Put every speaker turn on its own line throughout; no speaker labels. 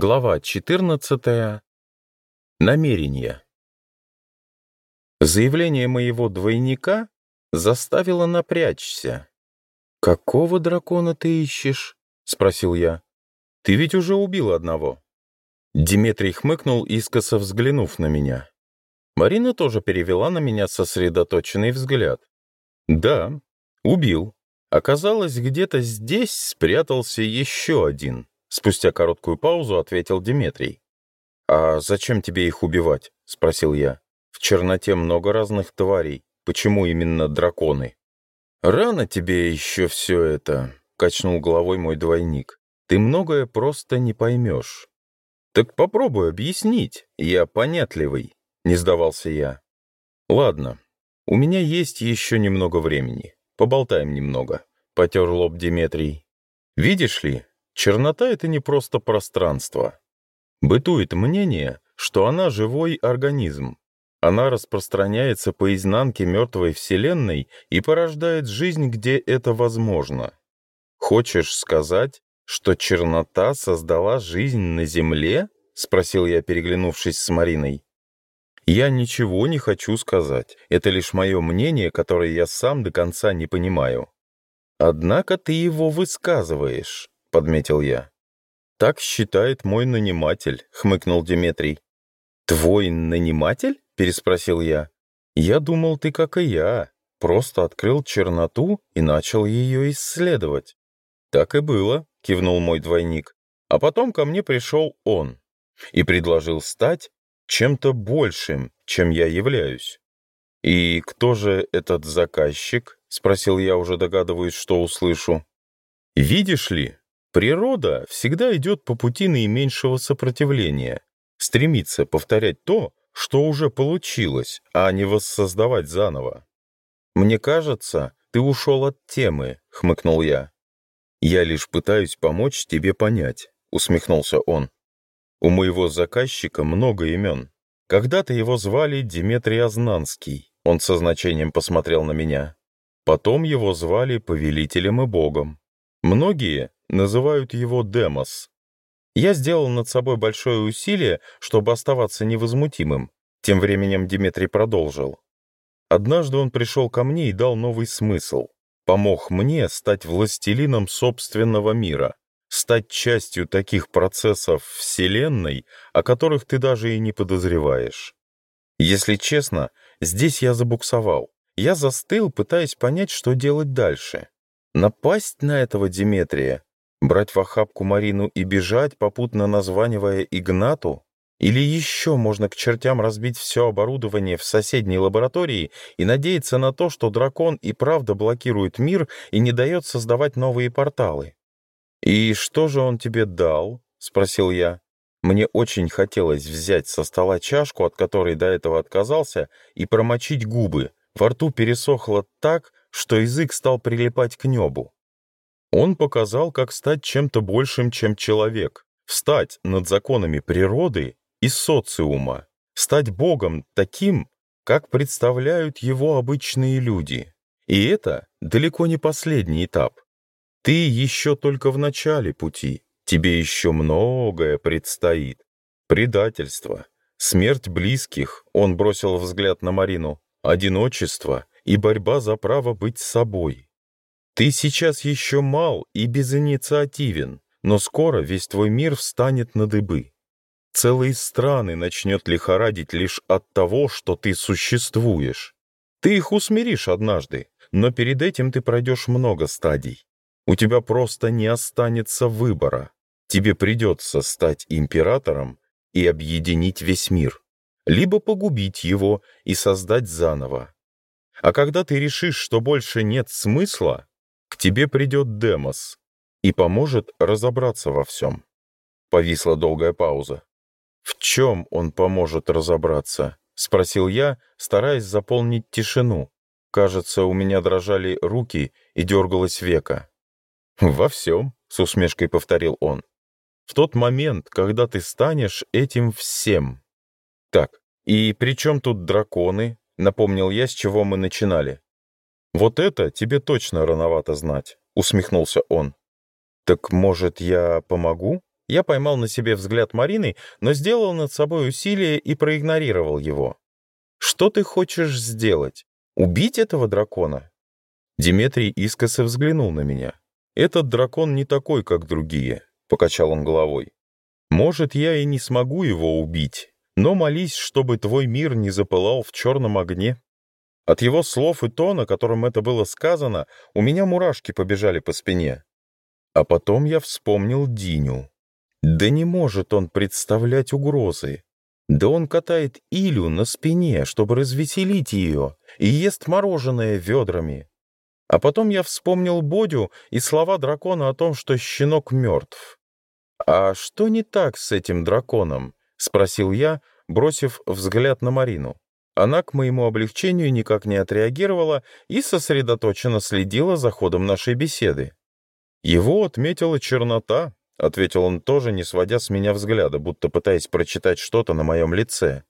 Глава 14. Намерение. Заявление моего двойника заставило напрячься. «Какого дракона ты ищешь?» — спросил я. «Ты ведь уже убил одного». Дмитрий хмыкнул, искоса взглянув на меня. Марина тоже перевела на меня сосредоточенный взгляд. «Да, убил. Оказалось, где-то здесь спрятался еще один». Спустя короткую паузу ответил Диметрий. «А зачем тебе их убивать?» — спросил я. «В черноте много разных тварей. Почему именно драконы?» «Рано тебе еще все это», — качнул головой мой двойник. «Ты многое просто не поймешь». «Так попробуй объяснить. Я понятливый», — не сдавался я. «Ладно, у меня есть еще немного времени. Поболтаем немного», — потер лоб Диметрий. «Видишь ли, Чернота — это не просто пространство. Бытует мнение, что она живой организм. Она распространяется по изнанке мертвой Вселенной и порождает жизнь, где это возможно. Хочешь сказать, что чернота создала жизнь на Земле? Спросил я, переглянувшись с Мариной. Я ничего не хочу сказать. Это лишь мое мнение, которое я сам до конца не понимаю. Однако ты его высказываешь подметил я. «Так считает мой наниматель», — хмыкнул Диметрий. «Твой наниматель?» — переспросил я. «Я думал, ты как и я, просто открыл черноту и начал ее исследовать». «Так и было», — кивнул мой двойник. А потом ко мне пришел он и предложил стать чем-то большим, чем я являюсь. «И кто же этот заказчик?» — спросил я, уже догадываясь, что услышу. «Видишь ли, Природа всегда идет по пути наименьшего сопротивления, стремится повторять то, что уже получилось, а не воссоздавать заново. «Мне кажется, ты ушел от темы», — хмыкнул я. «Я лишь пытаюсь помочь тебе понять», — усмехнулся он. «У моего заказчика много имен. Когда-то его звали Димитрий Ознанский, он со значением посмотрел на меня. Потом его звали Повелителем и Богом. Многие Называют его Демос. Я сделал над собой большое усилие, чтобы оставаться невозмутимым. Тем временем Дмитрий продолжил. Однажды он пришел ко мне и дал новый смысл. Помог мне стать властелином собственного мира, стать частью таких процессов Вселенной, о которых ты даже и не подозреваешь. Если честно, здесь я забуксовал. Я застыл, пытаясь понять, что делать дальше. Напасть на этого Дмитрия брать в охапку Марину и бежать, попутно названивая Игнату? Или еще можно к чертям разбить все оборудование в соседней лаборатории и надеяться на то, что дракон и правда блокирует мир и не дает создавать новые порталы? «И что же он тебе дал?» — спросил я. Мне очень хотелось взять со стола чашку, от которой до этого отказался, и промочить губы. Во рту пересохло так, что язык стал прилипать к небу. Он показал, как стать чем-то большим, чем человек, встать над законами природы и социума, стать Богом таким, как представляют его обычные люди. И это далеко не последний этап. Ты еще только в начале пути, тебе еще многое предстоит. Предательство, смерть близких, он бросил взгляд на Марину, одиночество и борьба за право быть собой. Ты сейчас еще мал и безинициативен, но скоро весь твой мир встанет на дыбы. Целые страны начнет лихорадить лишь от того, что ты существуешь. Ты их усмиришь однажды, но перед этим ты пройдешь много стадий. У тебя просто не останется выбора. Тебе придется стать императором и объединить весь мир. Либо погубить его и создать заново. А когда ты решишь, что больше нет смысла, к тебе придет Демос и поможет разобраться во всем. Повисла долгая пауза. В чем он поможет разобраться? Спросил я, стараясь заполнить тишину. Кажется, у меня дрожали руки и дергалось века. «Во всем», — с усмешкой повторил он. «В тот момент, когда ты станешь этим всем». «Так, и при чем тут драконы?» — напомнил я, с чего мы начинали. «Вот это тебе точно рановато знать», — усмехнулся он. «Так, может, я помогу?» Я поймал на себе взгляд Марины, но сделал над собой усилие и проигнорировал его. «Что ты хочешь сделать? Убить этого дракона?» Диметрий искоса взглянул на меня. «Этот дракон не такой, как другие», — покачал он головой. «Может, я и не смогу его убить, но молись, чтобы твой мир не запылал в черном огне». От его слов и тона, которым это было сказано, у меня мурашки побежали по спине. А потом я вспомнил Диню. Да не может он представлять угрозы. Да он катает Илю на спине, чтобы развеселить ее, и ест мороженое ведрами. А потом я вспомнил Бодю и слова дракона о том, что щенок мертв. «А что не так с этим драконом?» — спросил я, бросив взгляд на Марину. Она к моему облегчению никак не отреагировала и сосредоточенно следила за ходом нашей беседы. «Его отметила чернота», — ответил он тоже, не сводя с меня взгляда, будто пытаясь прочитать что-то на моем лице.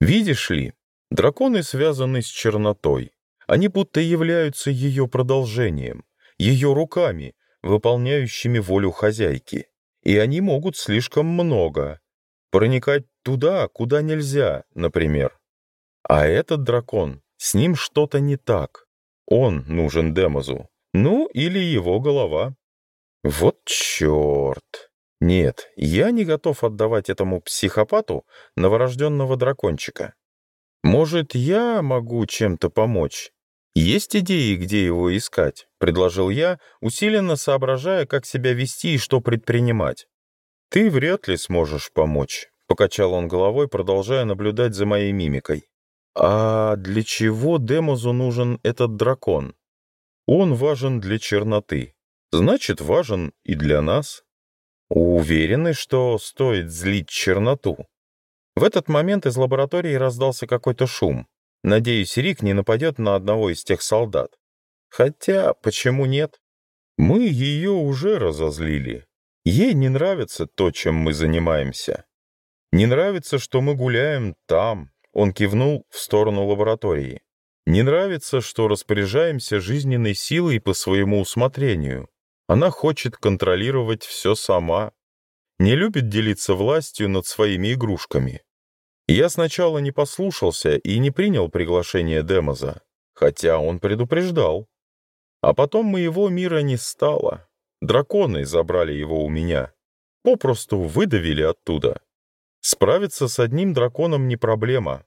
«Видишь ли, драконы связаны с чернотой. Они будто являются ее продолжением, ее руками, выполняющими волю хозяйки. И они могут слишком много. Проникать туда, куда нельзя, например. А этот дракон, с ним что-то не так. Он нужен Демозу. Ну, или его голова. Вот черт. Нет, я не готов отдавать этому психопату новорожденного дракончика. Может, я могу чем-то помочь? «Есть идеи, где его искать?» — предложил я, усиленно соображая, как себя вести и что предпринимать. «Ты вряд ли сможешь помочь», — покачал он головой, продолжая наблюдать за моей мимикой. А для чего Демозу нужен этот дракон? Он важен для черноты. Значит, важен и для нас. Уверены, что стоит злить черноту? В этот момент из лаборатории раздался какой-то шум. Надеюсь, Рик не нападет на одного из тех солдат. Хотя, почему нет? Мы ее уже разозлили. Ей не нравится то, чем мы занимаемся. Не нравится, что мы гуляем там, он кивнул в сторону лаборатории. «Не нравится, что распоряжаемся жизненной силой по своему усмотрению. Она хочет контролировать все сама. Не любит делиться властью над своими игрушками. Я сначала не послушался и не принял приглашение Демоза, хотя он предупреждал. А потом моего мира не стало. Драконы забрали его у меня. Попросту выдавили оттуда. Справиться с одним драконом не проблема.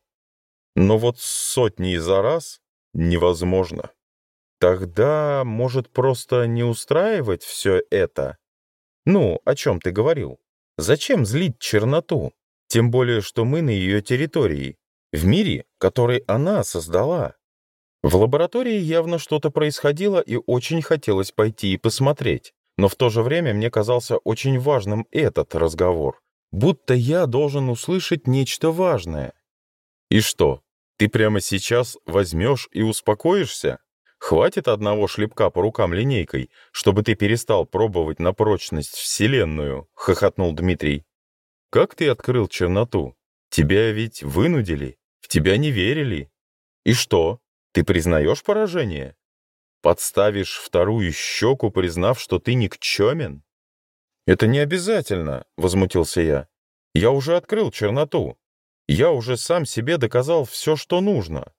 Но вот сотни за раз невозможно. Тогда, может, просто не устраивать все это? Ну, о чем ты говорил? Зачем злить черноту? Тем более, что мы на ее территории, в мире, который она создала. В лаборатории явно что-то происходило, и очень хотелось пойти и посмотреть. Но в то же время мне казался очень важным этот разговор будто я должен услышать нечто важное. И что, ты прямо сейчас возьмешь и успокоишься? Хватит одного шлепка по рукам линейкой, чтобы ты перестал пробовать на прочность Вселенную, — хохотнул Дмитрий. Как ты открыл черноту? Тебя ведь вынудили, в тебя не верили. И что, ты признаешь поражение? Подставишь вторую щеку, признав, что ты никчемен? «Это не обязательно», — возмутился я. «Я уже открыл черноту. Я уже сам себе доказал все, что нужно».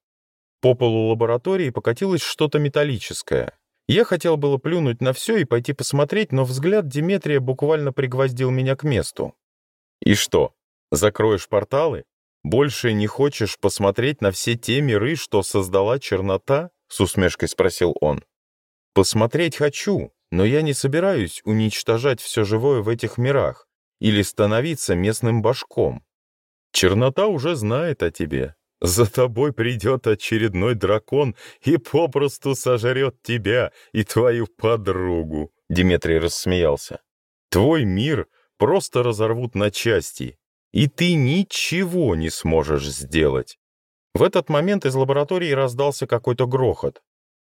По полу лаборатории покатилось что-то металлическое. Я хотел было плюнуть на все и пойти посмотреть, но взгляд Диметрия буквально пригвоздил меня к месту. «И что, закроешь порталы? Больше не хочешь посмотреть на все те миры, что создала чернота?» — с усмешкой спросил он. «Посмотреть хочу», но я не собираюсь уничтожать все живое в этих мирах или становиться местным башком. Чернота уже знает о тебе. За тобой придет очередной дракон и попросту сожрет тебя и твою подругу», — Дмитрий рассмеялся. «Твой мир просто разорвут на части, и ты ничего не сможешь сделать». В этот момент из лаборатории раздался какой-то грохот.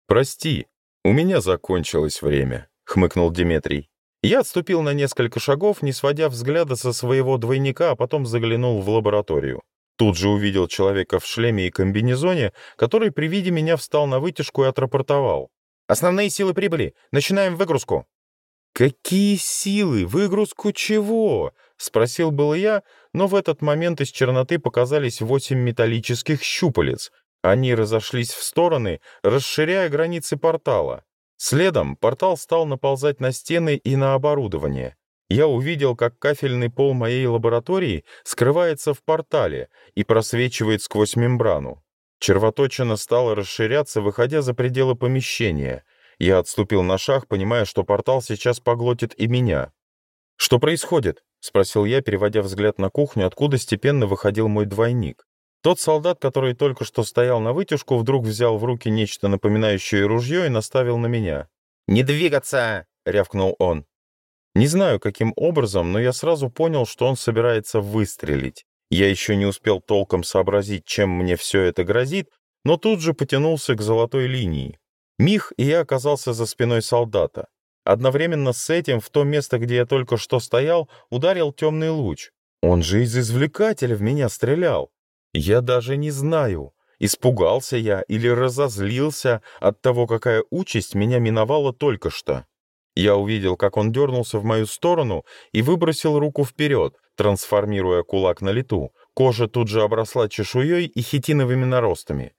«Прости, у меня закончилось время» хмыкнул Дмитрий. Я отступил на несколько шагов, не сводя взгляда со своего двойника, а потом заглянул в лабораторию. Тут же увидел человека в шлеме и комбинезоне, который при виде меня встал на вытяжку и отрапортовал. «Основные силы прибыли. Начинаем выгрузку». «Какие силы? Выгрузку чего?» — спросил был я, но в этот момент из черноты показались восемь металлических щупалец. Они разошлись в стороны, расширяя границы портала. Следом портал стал наползать на стены и на оборудование. Я увидел, как кафельный пол моей лаборатории скрывается в портале и просвечивает сквозь мембрану. Червоточина стала расширяться, выходя за пределы помещения. Я отступил на шаг, понимая, что портал сейчас поглотит и меня. «Что происходит?» — спросил я, переводя взгляд на кухню, откуда степенно выходил мой двойник. Тот солдат, который только что стоял на вытяжку, вдруг взял в руки нечто напоминающее ружье и наставил на меня.
«Не двигаться!» — рявкнул он.
Не знаю, каким образом, но я сразу понял, что он собирается выстрелить. Я еще не успел толком сообразить, чем мне все это грозит, но тут же потянулся к золотой линии. Мих и я оказался за спиной солдата. Одновременно с этим в то место, где я только что стоял, ударил темный луч. Он же из извлекателя в меня стрелял. Я даже не знаю, испугался я или разозлился от того, какая участь меня миновала только что. Я увидел, как он дернулся в мою сторону и выбросил руку вперед, трансформируя кулак на лету. Кожа тут же обросла чешуей и хитиновыми наростами.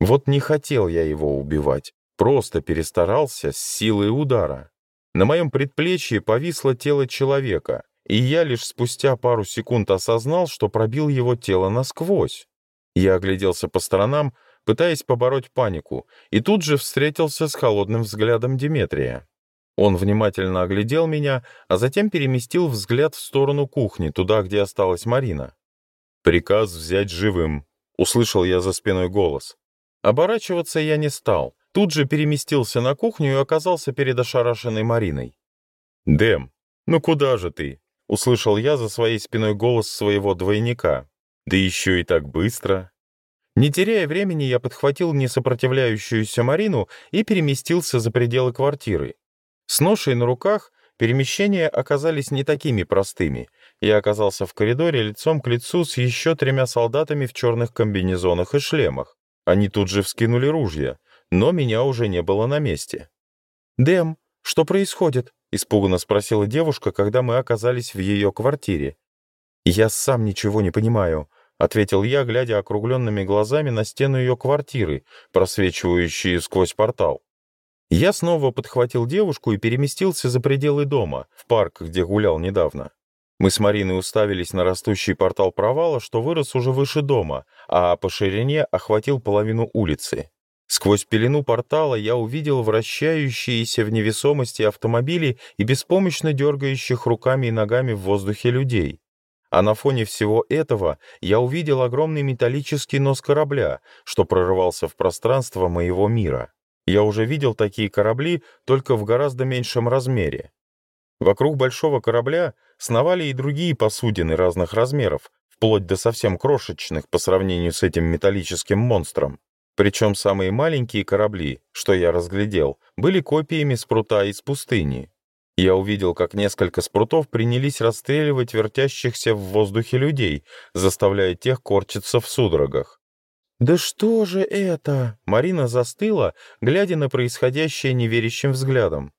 Вот не хотел я его убивать, просто перестарался с силой удара. На моем предплечье повисло тело человека и я лишь спустя пару секунд осознал, что пробил его тело насквозь. Я огляделся по сторонам, пытаясь побороть панику, и тут же встретился с холодным взглядом Деметрия. Он внимательно оглядел меня, а затем переместил взгляд в сторону кухни, туда, где осталась Марина. «Приказ взять живым», — услышал я за спиной голос. Оборачиваться я не стал, тут же переместился на кухню и оказался перед ошарашенной Мариной. «Дэм, ну куда же ты? — услышал я за своей спиной голос своего двойника. «Да еще и так быстро!» Не теряя времени, я подхватил несопротивляющуюся Марину и переместился за пределы квартиры. С ношей на руках перемещения оказались не такими простыми. Я оказался в коридоре лицом к лицу с еще тремя солдатами в черных комбинезонах и шлемах. Они тут же вскинули ружья, но меня уже не было на месте. «Дэм, что происходит?» — испуганно спросила девушка, когда мы оказались в ее квартире. «Я сам ничего не понимаю», — ответил я, глядя округленными глазами на стену ее квартиры, просвечивающие сквозь портал. Я снова подхватил девушку и переместился за пределы дома, в парк, где гулял недавно. Мы с Мариной уставились на растущий портал провала, что вырос уже выше дома, а по ширине охватил половину улицы. Сквозь пелену портала я увидел вращающиеся в невесомости автомобили и беспомощно дергающих руками и ногами в воздухе людей. А на фоне всего этого я увидел огромный металлический нос корабля, что прорывался в пространство моего мира. Я уже видел такие корабли, только в гораздо меньшем размере. Вокруг большого корабля сновали и другие посудины разных размеров, вплоть до совсем крошечных по сравнению с этим металлическим монстром. Причем самые маленькие корабли, что я разглядел, были копиями спрута из пустыни. Я увидел, как несколько спрутов принялись расстреливать вертящихся в воздухе людей, заставляя тех корчиться в судорогах. «Да что же это?» Марина застыла, глядя на происходящее неверящим взглядом.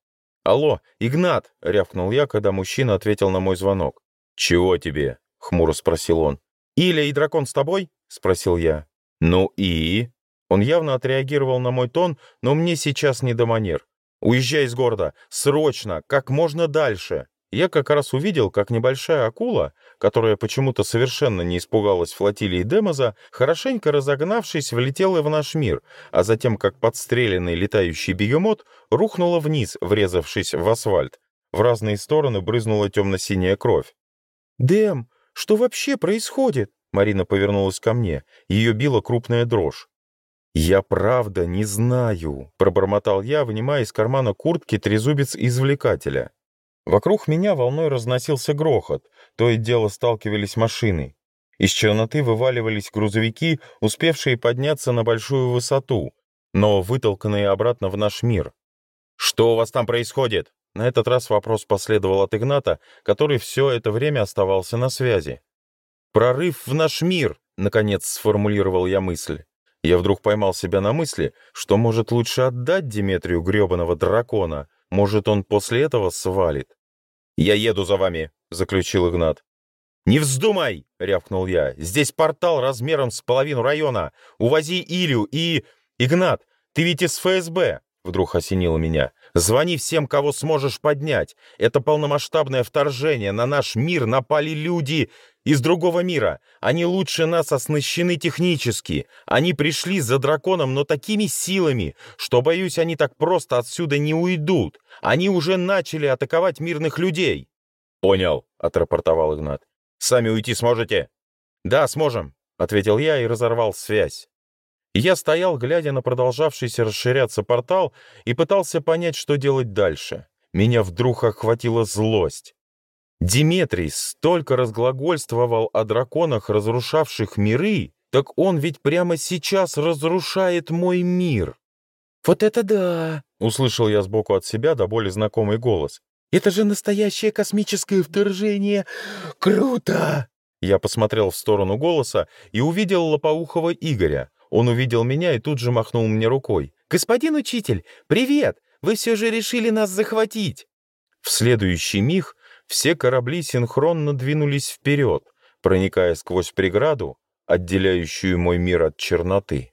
«Алло, Игнат!» — рявкнул я, когда мужчина ответил на мой звонок. «Чего тебе?» — хмуро спросил он. «Иля и дракон с тобой?» — спросил я. «Ну и?» Он явно отреагировал на мой тон, но мне сейчас не до манер. «Уезжай из города! Срочно! Как можно дальше!» Я как раз увидел, как небольшая акула, которая почему-то совершенно не испугалась флотилии Демоза, хорошенько разогнавшись, влетела в наш мир, а затем, как подстреленный летающий бегемот, рухнула вниз, врезавшись в асфальт. В разные стороны брызнула темно-синяя кровь. Дем, что вообще происходит?» Марина повернулась ко мне. Ее била крупная дрожь. «Я правда не знаю», — пробормотал я, вынимая из кармана куртки трезубец извлекателя. Вокруг меня волной разносился грохот, то и дело сталкивались машины. Из черноты вываливались грузовики, успевшие подняться на большую высоту, но вытолканные обратно в наш мир. «Что у вас там происходит?» На этот раз вопрос последовал от Игната, который все это время оставался на связи. «Прорыв в наш мир!» — наконец сформулировал я мысль. Я вдруг поймал себя на мысли, что, может, лучше отдать Диметрию гребаного дракона. Может, он после этого свалит.
«Я еду за вами», — заключил Игнат.
«Не вздумай!» — рявкнул я. «Здесь портал размером с половину района. Увози Илю и... Игнат, ты ведь из ФСБ!» Вдруг осенило меня. «Звони всем, кого сможешь поднять. Это полномасштабное вторжение. На наш мир напали люди из другого мира. Они лучше нас оснащены технически. Они пришли за драконом, но такими силами, что, боюсь, они так просто отсюда не уйдут. Они уже начали атаковать мирных людей».
«Понял», — отрапортовал Игнат. «Сами уйти сможете?»
«Да, сможем», — ответил я и разорвал связь. Я стоял, глядя на продолжавшийся расширяться портал, и пытался понять, что делать дальше. Меня вдруг охватила злость. Диметрий столько разглагольствовал о драконах, разрушавших миры, так он ведь прямо сейчас разрушает мой мир. «Вот это да!» — услышал я сбоку от себя до боли знакомый голос. «Это же настоящее космическое вторжение! Круто!» Я посмотрел в сторону голоса и увидел лопоухого Игоря. Он увидел меня и тут же махнул мне рукой. «Господин учитель, привет! Вы все же решили нас захватить!» В следующий миг все корабли синхронно двинулись вперед, проникая сквозь преграду, отделяющую мой мир от черноты.